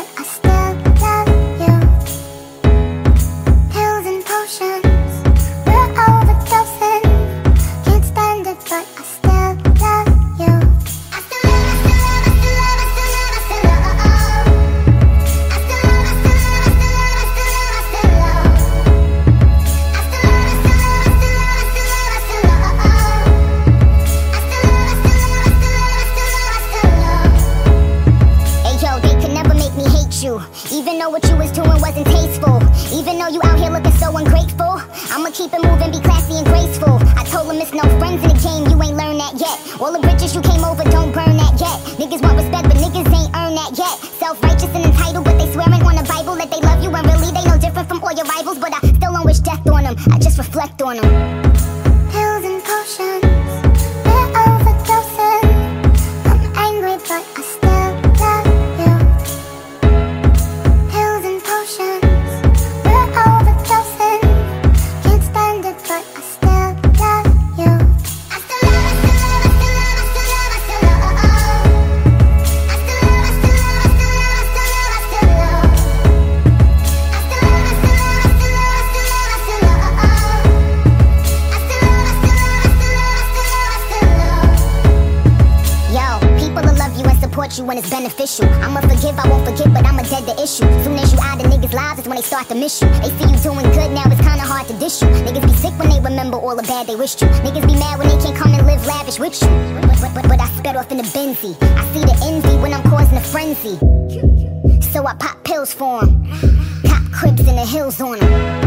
I. even know what you was doing wasn't tasteful. Even though you out here looking so ungrateful, I'ma keep it moving, be classy and graceful. I told him it's no friends in the game, you ain't learned that yet. All the bridges you came over, don't burn that yet. Niggas want respect, but niggas ain't earned that yet. Self righteous and entitled, but they swearing on a support you when it's beneficial. I'ma forgive, I won't forget, but I'ma dead the issue. Soon as you out of niggas' lives, it's when they start to miss you. They see you doing good, now it's kinda hard to dish you. Niggas be sick when they remember all the bad they wished you. Niggas be mad when they can't come and live lavish with you. But, but, but, but I sped off in the Benzie. I see the envy when I'm causing a frenzy. So I pop pills for 'em. Cop crips in the hills on 'em.